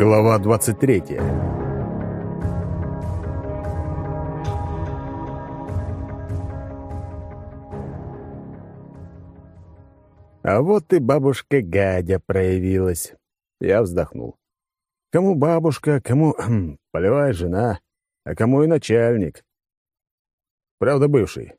Глава 23 А вот и бабушка Гадя проявилась. Я вздохнул. Кому бабушка, кому хм, полевая жена, а кому и начальник. Правда, бывший.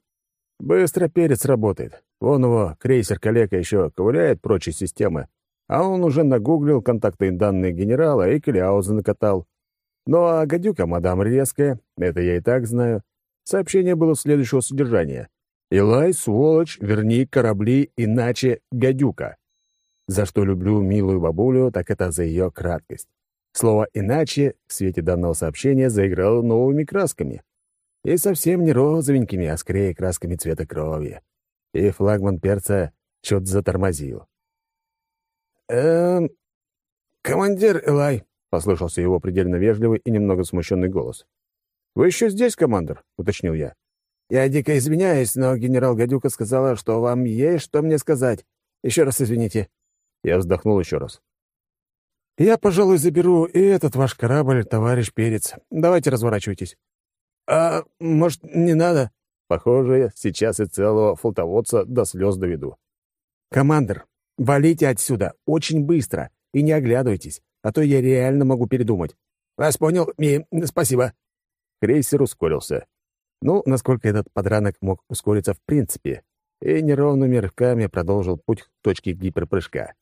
Быстро перец работает. Вон его крейсер-калека еще ковыряет прочие системы, а он уже нагуглил контактные данные генерала и Кляуза накатал. Ну а гадюка мадам резкая, это я и так знаю. Сообщение было следующего содержания. «Илай, сволочь, верни корабли, иначе гадюка». За что люблю милую бабулю, так это за ее краткость. Слово «иначе» в свете данного сообщения заиграло новыми красками. И совсем не розовенькими, а скорее красками цвета крови. И флагман перца чуть затормозил. «Эм... Командир Элай», — послышался его предельно вежливый и немного смущенный голос. «Вы еще здесь, командир?» — уточнил я. «Я дико извиняюсь, но генерал Гадюка сказала, что вам есть что мне сказать. Еще раз извините». Я вздохнул еще раз. «Я, пожалуй, заберу и этот ваш корабль, товарищ Перец. Давайте разворачивайтесь». «А может, не надо?» Похоже, сейчас и целого флотоводца до слез доведу. «Командир, Валите отсюда, очень быстро, и не оглядывайтесь, а то я реально могу передумать. Вас понял, Ми, спасибо. Крейсер ускорился. Ну, насколько этот подранок мог ускориться в принципе, и неровными рывками продолжил путь к точке гиперпрыжка.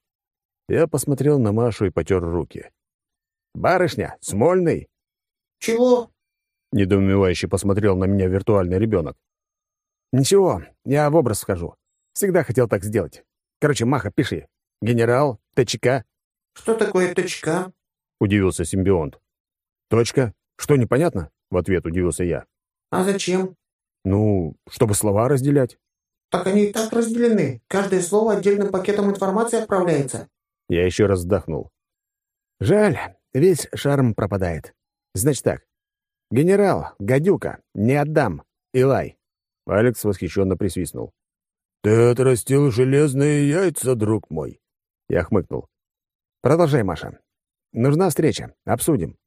Я посмотрел на Машу и потер руки. «Барышня, Смольный!» «Чего?» — недоумевающе посмотрел на меня виртуальный ребенок. «Ничего, я в образ вхожу. Всегда хотел так сделать. Короче, Маха, пиши. Генерал, ТЧК. Что такое ТЧК? Удивился симбионт. Точка? Что, непонятно? В ответ удивился я. А зачем? Ну, чтобы слова разделять. Так они и так разделены. Каждое слово отдельным пакетом информации отправляется. Я еще раз вздохнул. Жаль, весь шарм пропадает. Значит так. Генерал, гадюка, не отдам. Илай. Алекс восхищенно присвистнул. «Ты отрастил железные яйца, друг мой!» Я хмыкнул. «Продолжай, Маша. Нужна встреча. Обсудим».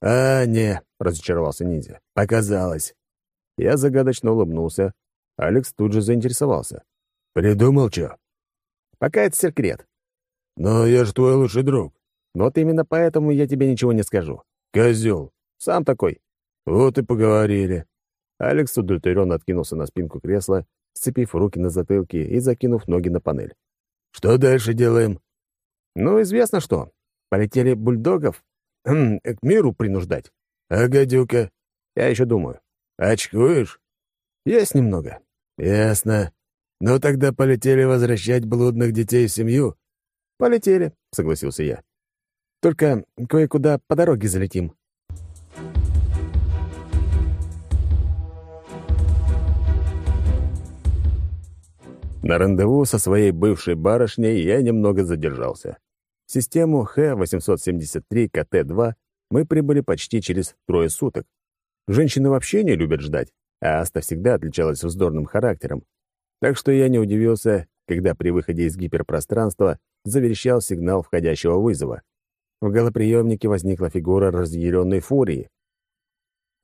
«А, не», — разочаровался ниндзя. «Показалось». Я загадочно улыбнулся. Алекс тут же заинтересовался. «Придумал что?» «Пока это секрет». «Но я же твой лучший друг». «Вот именно поэтому я тебе ничего не скажу». «Козел». «Сам такой». «Вот и поговорили». Алекс удовлетворенно откинулся на спинку кресла сцепив руки на затылке и закинув ноги на панель. «Что дальше делаем?» «Ну, известно что. Полетели бульдогов хм, к миру принуждать». «А гадюка?» «Я еще думаю». «Очкуешь?» «Есть немного». «Ясно. Ну тогда полетели возвращать блудных детей в семью?» «Полетели», — согласился я. «Только кое-куда по дороге залетим». На рандеву со своей бывшей барышней я немного задержался. В систему Х-873 КТ-2 мы прибыли почти через трое суток. Женщины вообще не любят ждать, а Аста всегда отличалась вздорным характером. Так что я не удивился, когда при выходе из гиперпространства заверещал сигнал входящего вызова. В голоприемнике возникла фигура разъяренной фурии.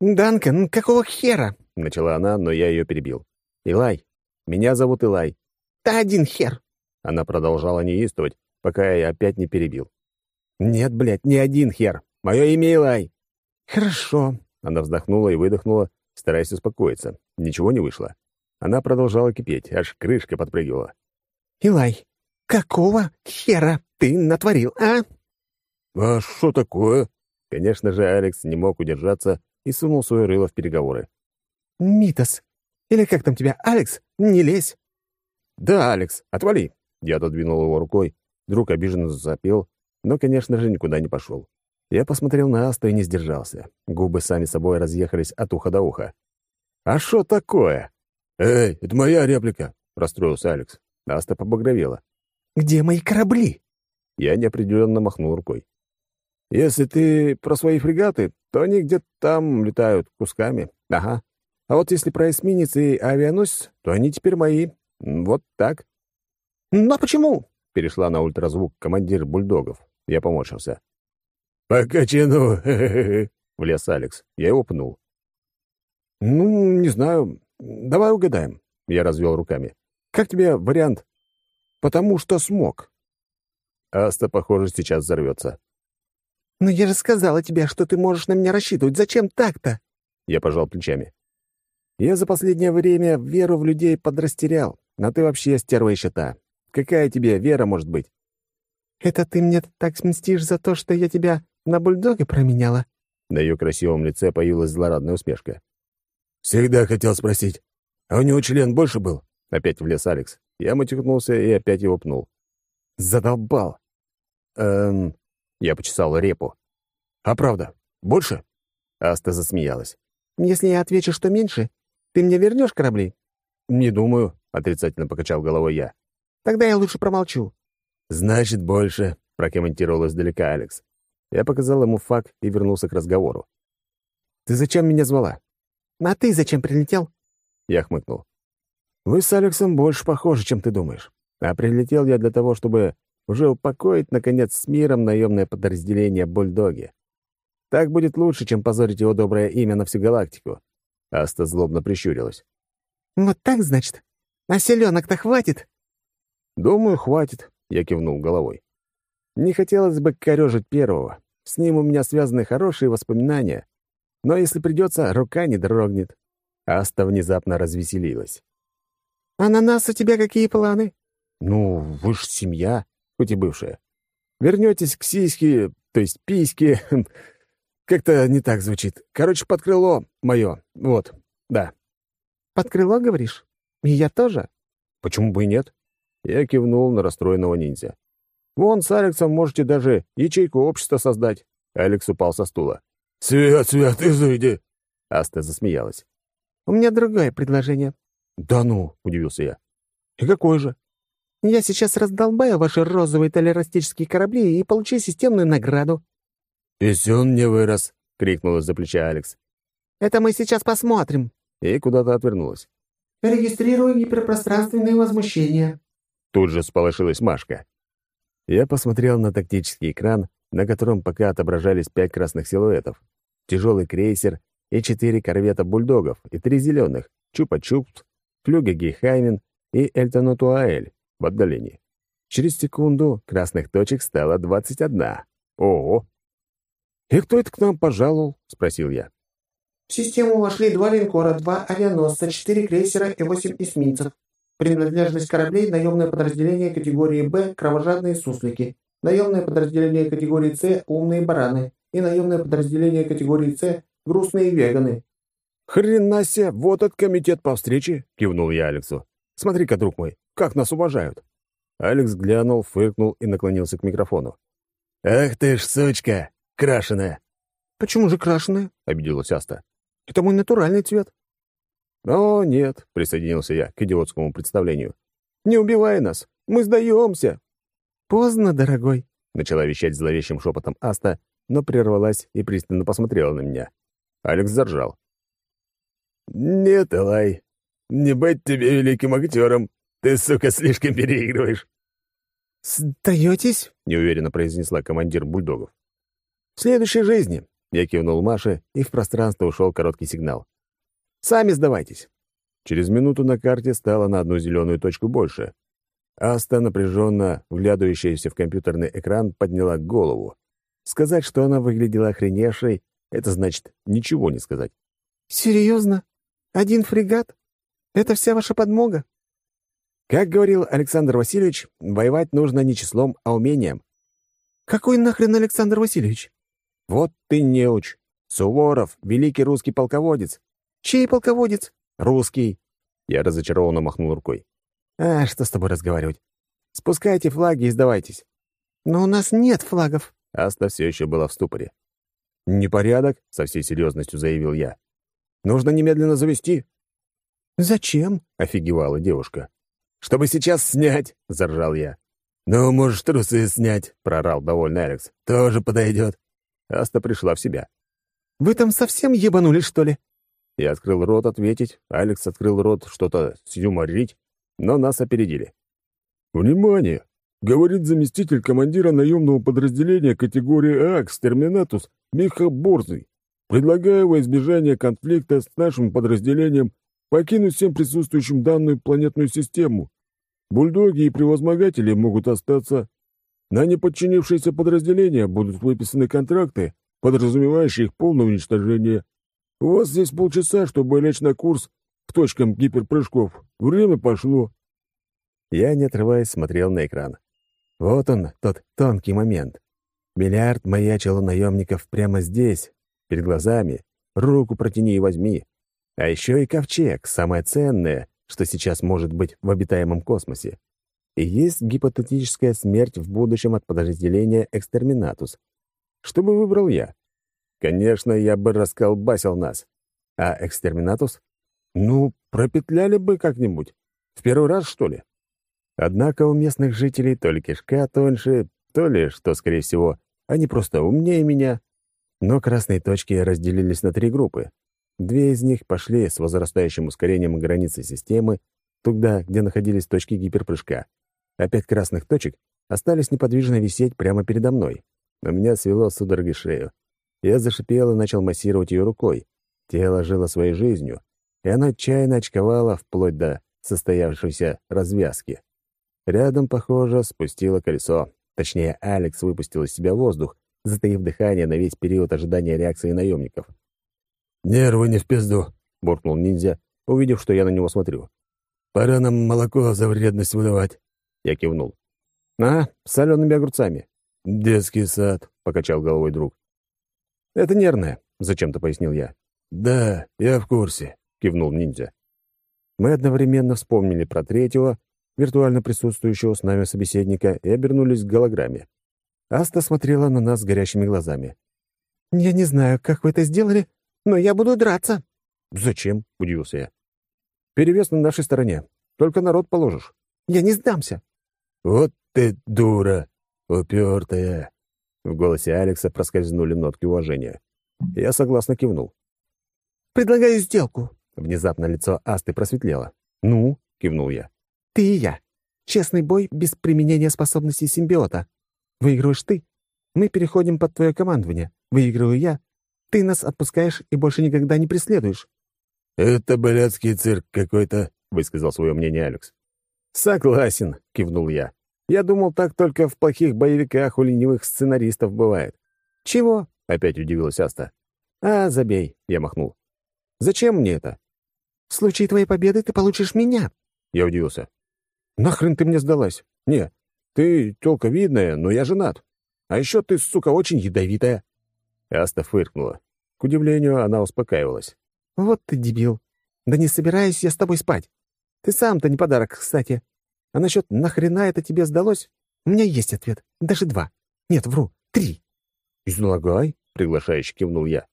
«Данкан, какого хера?» — начала она, но я ее перебил. «Илай. Меня зовут Илай. «Да один хер!» Она продолжала неистовать, пока я опять не перебил. «Нет, блядь, не один хер. Мое имя Илай». «Хорошо». Она вздохнула и выдохнула, стараясь успокоиться. Ничего не вышло. Она продолжала кипеть, аж крышка подпрыгивала. «Илай, какого хера ты натворил, а?» «А что такое?» Конечно же, Алекс не мог удержаться и сунул свое рыло в переговоры. «Митас, или как там тебя, Алекс, не лезь!» «Да, Алекс, отвали!» Я отодвинул его рукой. Друг обиженно запел, но, конечно же, никуда не пошел. Я посмотрел на Асту и не сдержался. Губы сами собой разъехались от уха до уха. «А что такое?» «Эй, это моя реплика!» — расстроился Алекс. Аста побагровела. «Где мои корабли?» Я неопределенно махнул рукой. «Если ты про свои фрегаты, то они где-то там летают кусками. Ага. А вот если про эсминец и авианосец, то они теперь мои. «Вот так». «Но почему?» — перешла на ультразвук командир бульдогов. Я поморщился. «По кочану!» — влез Алекс. Я его пнул. «Ну, не знаю. Давай угадаем». Я развел руками. «Как тебе вариант?» «Потому что смог». Аста, похоже, сейчас взорвется. «Но я же сказала тебе, что ты можешь на меня рассчитывать. Зачем так-то?» Я пожал плечами. «Я за последнее время веру в людей подрастерял, а ты вообще стерва еще та. Какая тебе вера может быть?» «Это ты мне так мстишь за то, что я тебя на бульдога променяла?» На ее красивом лице появилась злорадная усмешка. «Всегда хотел спросить, а у него член больше был?» Опять влез Алекс. Я мотикнулся и опять его пнул. «Задолбал!» «Эм...» Я почесал репу. «А правда, больше?» Аста засмеялась. «Если я отвечу, что меньше, ты мне вернешь корабли?» «Не думаю», — отрицательно покачал головой я. «Тогда я лучше промолчу». «Значит, больше», — прокомментировал издалека Алекс. Я показал ему факт и вернулся к разговору. «Ты зачем меня звала?» «А ты зачем прилетел?» Я хмыкнул. «Вы с Алексом больше похожи, чем ты думаешь. А прилетел я для того, чтобы уже упокоить, наконец, с миром наемное подразделение «Бульдоги». Так будет лучше, чем позорить его доброе имя на всю галактику». Аста злобно прищурилась. «Вот так, значит? А селенок-то хватит?» «Думаю, хватит», — я кивнул головой. «Не хотелось бы корежить первого. С ним у меня связаны хорошие воспоминания. Но если придется, рука не дрогнет». Аста внезапно развеселилась. «А на нас у тебя какие планы?» «Ну, вы ж семья хоть и бывшая. Вернетесь к сиське, то есть письке. Как-то не так звучит. Короче, под крыло мое. Вот, да. Под крыло, говоришь? И я тоже? Почему бы и нет? Я кивнул на расстроенного ниндзя. Вон с Алексом можете даже ячейку общества создать. Алекс упал со стула. «Свет, Свет, изыди!» Аста засмеялась. «У меня другое предложение». «Да ну!» — удивился я. «И какое же?» Я сейчас раздолбаю ваши розовые толерастические корабли и получу системную награду». «Писюн не вырос», — крикнул из-за плеча Алекс. «Это мы сейчас посмотрим». И куда-то отвернулась. «Регистрирую гиперпространственные возмущения». Тут же сполошилась Машка. Я посмотрел на тактический экран, на котором пока отображались пять красных силуэтов. Тяжелый крейсер и четыре корвета бульдогов, и три зеленых — Чупа-Чупс, Флюга Гейхаймен и Эльтонутуаэль в отдалении. Через секунду красных точек стало двадцать одна. Ого! «И кто это к нам пожаловал?» — спросил я. В систему вошли два линкора, два авианосца, четыре крейсера и восемь эсминцев. Принадлежность кораблей — наемное подразделение категории «Б» — кровожадные суслики, наемное подразделение категории «С» — умные бараны и наемное подразделение категории «С» — грустные веганы. «Хрена себе, вот этот комитет по встрече!» — кивнул я Алексу. «Смотри-ка, друг мой, как нас уважают!» Алекс глянул, фыркнул и наклонился к микрофону. «Ах ты ж сучка! Крашеная!» «Почему же крашеная?» — обиделась Аста. «Это мой натуральный цвет». «О, нет», — присоединился я к идиотскому представлению. «Не убивай нас! Мы сдаемся!» «Поздно, дорогой», — начала вещать зловещим шепотом Аста, но прервалась и пристально посмотрела на меня. Алекс заржал. «Нет, Элай, не быть тебе великим актером. Ты, сука, слишком переигрываешь». «Сдаетесь?» — неуверенно произнесла командир бульдогов. «В следующей жизни», — я кивнул Маше, и в пространство ушел короткий сигнал. «Сами сдавайтесь». Через минуту на карте стало на одну зеленую точку больше. Аста, напряженно вглядывающаяся в компьютерный экран, подняла голову. Сказать, что она выглядела охреневшей, это значит ничего не сказать. «Серьезно? Один фрегат? Это вся ваша подмога?» Как говорил Александр Васильевич, воевать нужно не числом, а умением. «Какой нахрен Александр Васильевич?» «Вот ты неуч. Суворов, великий русский полководец». «Чей полководец?» «Русский». Я разочарованно махнул рукой. «А, что с тобой разговаривать? Спускайте флаги и сдавайтесь». «Но у нас нет флагов». Аста все еще была в ступоре. «Непорядок», — со всей серьезностью заявил я. «Нужно немедленно завести». «Зачем?» — офигевала девушка. «Чтобы сейчас снять!» — заржал я. «Ну, можешь трусы снять!» — прорал довольный Алекс. «Тоже подойдет!» Аста пришла в себя. «Вы там совсем ебанулись, что ли?» Я открыл рот ответить, Алекс открыл рот что-то сюморить, но нас опередили. «Внимание! говорит заместитель командира наемного подразделения категории «Акс» «Терминатус» Миха Борзый. Предлагаю во избежание конфликта с нашим подразделением покинуть всем присутствующим данную планетную систему. Бульдоги и превозмогатели могут остаться. На неподчинившиеся подразделения будут выписаны контракты, подразумевающие их полное уничтожение. У вас здесь полчаса, чтобы лечь на курс к точкам гиперпрыжков. Время пошло. Я, не отрываясь, смотрел на экран. Вот он, тот тонкий момент. Миллиард маячил у наемников прямо здесь, перед глазами. Руку протяни и возьми. А еще и ковчег, самое ценное, что сейчас может быть в обитаемом космосе. И есть гипотетическая смерть в будущем от подразделения «Экстерминатус». Что бы выбрал я? Конечно, я бы расколбасил нас. А «Экстерминатус»? Ну, пропетляли бы как-нибудь. В первый раз, что ли? Однако у местных жителей то ли кишка тоньше, то ли, что, скорее всего, они просто умнее меня. Но красные точки разделились на три группы. Две из них пошли с возрастающим ускорением границы системы туда, где находились точки гиперпрыжка. А пять красных точек остались неподвижно висеть прямо передо мной. У меня свело судороги шею. Я зашипел и начал массировать ее рукой. Тело жило своей жизнью, и оно отчаянно очковало вплоть до состоявшейся развязки. Рядом, похоже, спустило колесо. Точнее, Алекс выпустил из себя воздух, затаив дыхание на весь период ожидания реакции наемников. «Нервы не в пизду», — буркнул ниндзя, увидев, что я на него смотрю. «Пора нам молоко за вредность выдавать». Я кивнул. «А, с солеными огурцами». «Детский сад», — покачал головой друг. «Это нервное», — зачем-то пояснил я. «Да, я в курсе», — кивнул ниндзя. Мы одновременно вспомнили про третьего, виртуально присутствующего с нами собеседника, и обернулись к голограмме. Аста смотрела на нас горящими глазами. «Я не знаю, как вы это сделали, но я буду драться». «Зачем?» — удивился я. «Перевес на нашей стороне. Только народ положишь». «Я не сдамся». «Вот ты дура, упертая!» В голосе Алекса проскользнули нотки уважения. Я согласно кивнул. «Предлагаю сделку». Внезапно лицо Асты просветлело. «Ну?» — кивнул я. Ты и я. Честный бой без применения способностей симбиота. Выигрываешь ты. Мы переходим под твое командование. Выигрываю я. Ты нас отпускаешь и больше никогда не преследуешь». «Это блядский цирк какой-то», — высказал свое мнение Алекс. «Согласен», — кивнул я. «Я думал, так только в плохих боевиках у ленивых сценаристов бывает». «Чего?» — опять удивилась Аста. «А, забей», — я махнул. «Зачем мне это?» «В случае твоей победы ты получишь меня». Я удивился. «Нахрен ты мне сдалась? Не, ты тёлка видная, но я женат. А еще ты, сука, очень ядовитая». Аста фыркнула. К удивлению, она успокаивалась. «Вот ты дебил. Да не собираюсь я с тобой спать. Ты сам-то не подарок, кстати. А насчет «нахрена это тебе сдалось?» У меня есть ответ. Даже два. Нет, вру. Три. «Излагай», — приглашающе кивнул я.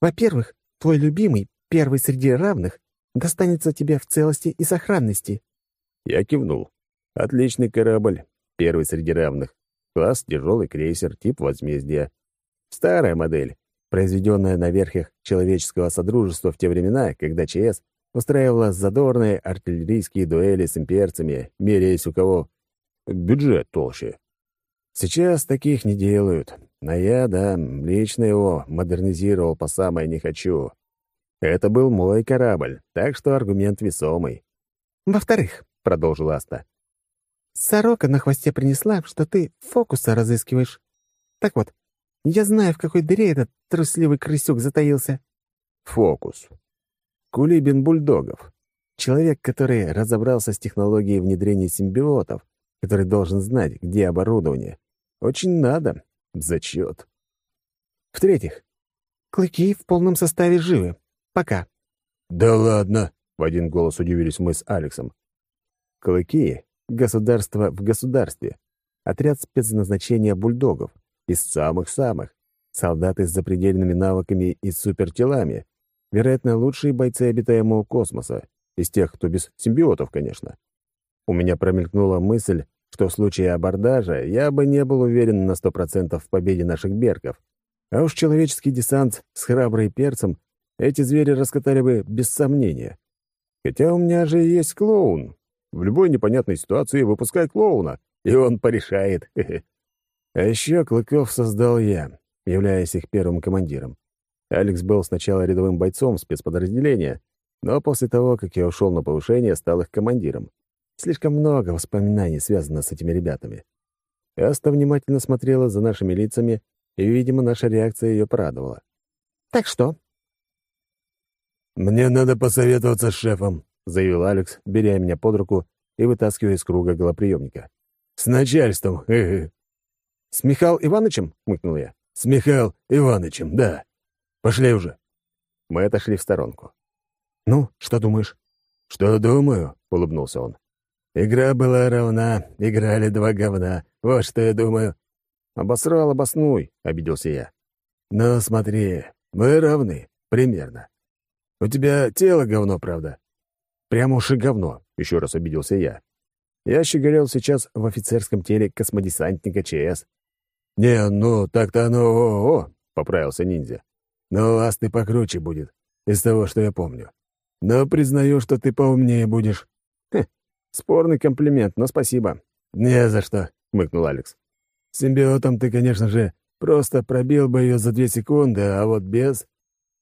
«Во-первых, твой любимый, первый среди равных, достанется тебе в целости и сохранности. Я кивнул. Отличный корабль, первый среди равных. Класс тяжелый крейсер, тип возмездия. Старая модель, произведенная на верхах человеческого содружества в те времена, когда ЧС устраивала задорные артиллерийские дуэли с имперцами, меряясь у кого бюджет толще. Сейчас таких не делают, но я, да, лично его модернизировал по самое не хочу. Это был мой корабль, так что аргумент весомый. «Во-вторых», — продолжила Аста. «Сорока на хвосте принесла, что ты фокуса разыскиваешь. Так вот, я знаю, в какой дыре этот трусливый крысюк затаился». «Фокус. Кулибин Бульдогов. Человек, который разобрался с технологией внедрения симбиотов, который должен знать, где оборудование. Очень надо. Зачет. В-третьих, клыки в полном составе живы. Пока». «Да ладно!» — в один голос удивились мы с Алексом. Клыки — государство в государстве. Отряд спецназначения бульдогов. Из самых-самых. Солдаты с запредельными навыками и супертелами. Вероятно, лучшие бойцы обитаемого космоса. Из тех, кто без симбиотов, конечно. У меня промелькнула мысль, что в случае абордажа я бы не был уверен на сто процентов в победе наших берков. А уж человеческий десант с храброй перцем эти звери раскатали бы без сомнения. Хотя у меня же есть клоун, в любой непонятной ситуации выпускай клоуна. и он порешает. А еще Клыков создал я, являясь их первым командиром. Алекс был сначала рядовым бойцом спецподразделения, но после того, как я ушел на повышение, стал их командиром. Слишком много воспоминаний связано с этими ребятами. Аста внимательно смотрела за нашими лицами, и, видимо, наша реакция ее порадовала. «Так что?» «Мне надо посоветоваться с шефом», — заявил Алекс, беря меня под руку и вытаскивая из круга голоприемника. «С начальством, э «С Михаил Ивановичем?» — хмыкнул я. «С Михаил Ивановичем, да. Пошли уже». Мы отошли в сторонку. «Ну, что думаешь?» «Что думаю?» — улыбнулся он. «Игра была равна, играли два говна. Вот что я думаю». «Обосрал, обоснуй», — обиделся я. «Ну, смотри, мы равны, примерно. У тебя тело говно, правда?» «Прямо уж и говно», — еще раз обиделся я. Я щеголял сейчас в офицерском теле космодесантника ЧС. «Не, ну, так-то оно о-о-о», — поправился ниндзя. «Но вас ты покруче будет, из того, что я помню. Но признаю, что ты поумнее будешь». Хе, спорный комплимент, но спасибо. «Не за что», — мыкнул Алекс. «Симбиотом ты, конечно же, просто пробил бы ее за две секунды, а вот без...»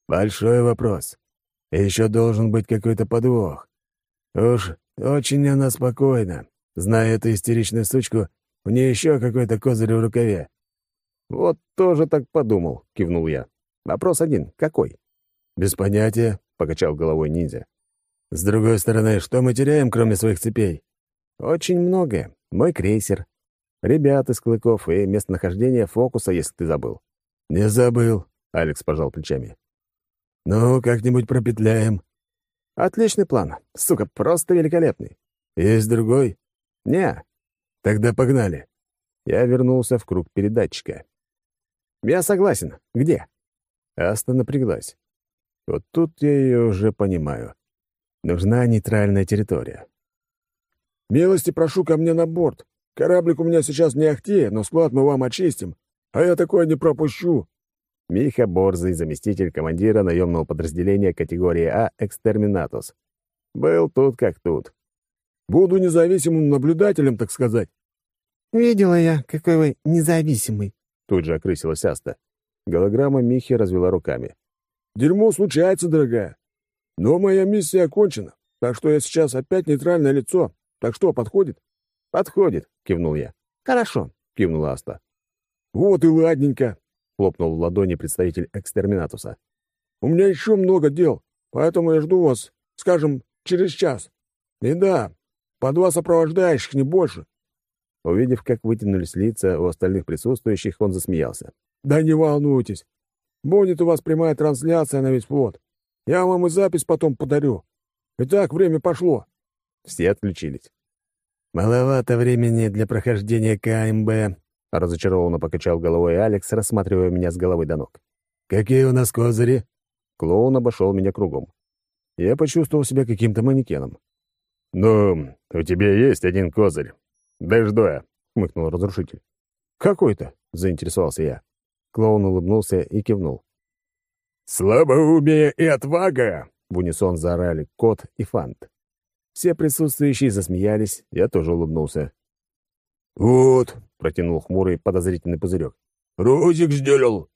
«Большой вопрос. И еще должен быть какой-то подвох. Уж очень она спокойна. Зная эту истеричную сучку, у нее еще какой-то козырь в рукаве». «Вот тоже так подумал», — кивнул я. «Вопрос один. Какой?» «Без понятия», — покачал головой ниндзя. «С другой стороны, что мы теряем, кроме своих цепей?» «Очень многое. Мой крейсер. Ребят из клыков и местонахождение фокуса, если ты забыл». «Не забыл», — Алекс пожал плечами. «Ну, как-нибудь пропетляем». «Отличный план. Сука, просто великолепный». «Есть другой?» «Не». «Тогда погнали». Я вернулся в круг передатчика. «Я согласен. Где?» Аста напряглась. Вот тут я ее уже понимаю. Нужна нейтральная территория. «Милости прошу ко мне на борт. Кораблик у меня сейчас не ахте, но склад мы вам очистим, а я такое не пропущу». Миха Борзый, заместитель командира наемного подразделения категории А «Экстерминатус». Был тут как тут. «Буду независимым наблюдателем, так сказать». «Видела я, какой вы независимый», — тут же окрысилась Аста. Голограмма Михи развела руками. Дерьмо случается, дорогая. Но моя миссия окончена, так что я сейчас опять нейтральное лицо. Так что, подходит?» «Подходит», — кивнул я. «Хорошо», — кивнула Аста. «Вот и ладненько», — хлопнул в ладони представитель экстерминатуса. «У меня еще много дел, поэтому я жду вас, скажем, через час. И да, по два сопровождающих, не больше». Увидев, как вытянулись лица у остальных присутствующих, он засмеялся. «Да не волнуйтесь, Будет у вас прямая трансляция на весь флот. Я вам и запись потом подарю. Итак, время пошло». Все отключились. «Маловато времени для прохождения КМБ», — разочарованно покачал головой Алекс, рассматривая меня с головы до ног. «Какие у нас козыри?» Клоун обошел меня кругом. Я почувствовал себя каким-то манекеном. «Ну, у тебя есть один козырь. Дождоя», — хмыкнул разрушитель. «Какой-то?» — заинтересовался я. Клоун улыбнулся и кивнул. «Слабоумие и отвага!» — в унисон заорали Кот и Фант. Все присутствующие засмеялись, я тоже улыбнулся. «Вот», — протянул хмурый подозрительный пузырек. «Розик сделал».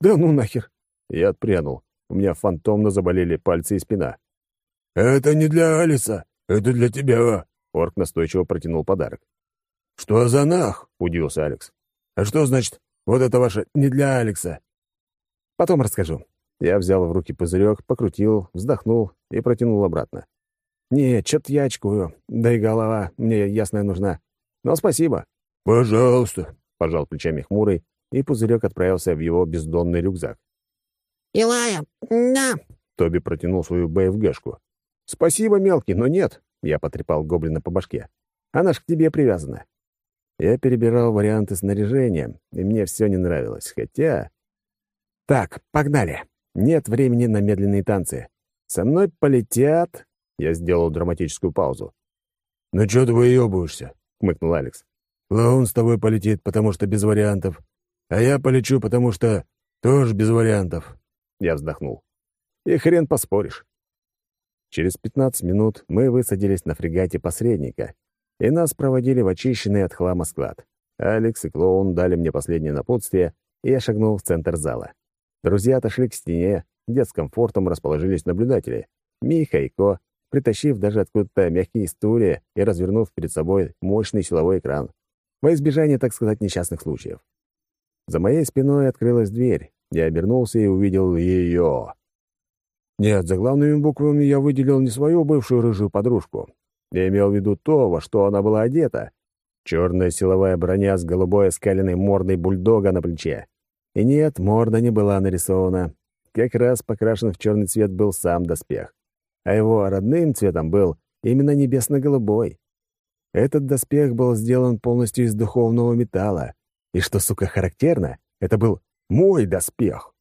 «Да ну нахер!» Я отпрянул. У меня фантомно заболели пальцы и спина. «Это не для Алиса, это для тебя», — орк настойчиво протянул подарок. «Что за нах?» — удивился Алекс. «А что значит вот это ваше не для Алекса. Потом расскажу. Я взял в руки пузырек, покрутил, вздохнул и протянул обратно. Не, чё-то я очкую, да и голова мне ясная нужна. Но спасибо. Пожалуйста, пожал плечами хмурый, и пузырек отправился в его бездонный рюкзак. «Илая, на!» Тоби протянул свою БФГшку. «Спасибо, мелкий, но нет», — я потрепал гоблина по башке. «Она ж к тебе привязана. Я перебирал варианты снаряжения, и мне все не нравилось, хотя... Так, погнали. Нет времени на медленные танцы. Со мной полетят... Я сделал драматическую паузу. «Ну чё ты выёбываешься?» — хмыкнул Алекс. «Клоун с тобой полетит, потому что без вариантов. А я полечу, потому что тоже без вариантов». Я вздохнул. «И хрен поспоришь». Через 15 минут мы высадились на фрегате посредника, и нас проводили в очищенный от хлама склад. Алекс и клоун дали мне последнее напутствие, и я шагнул в центр зала. Друзья отошли к стене, где с комфортом расположились наблюдатели. Миха и Ко, притащив даже откуда-то мягкие стулья и развернув перед собой мощный силовой экран. Во избежание, так сказать, несчастных случаев. За моей спиной открылась дверь. Я обернулся и увидел ее. Нет, за главными буквами я выделил не свою бывшую рыжую подружку. Я имел в виду то, во что она была одета. Черная силовая броня с голубой оскаленной мордой бульдога на плече. И нет, морда не была нарисована. Как раз покрашен в черный цвет был сам доспех. А его родным цветом был именно небесно-голубой. Этот доспех был сделан полностью из духовного металла. И что, сука, характерно, это был мой доспех.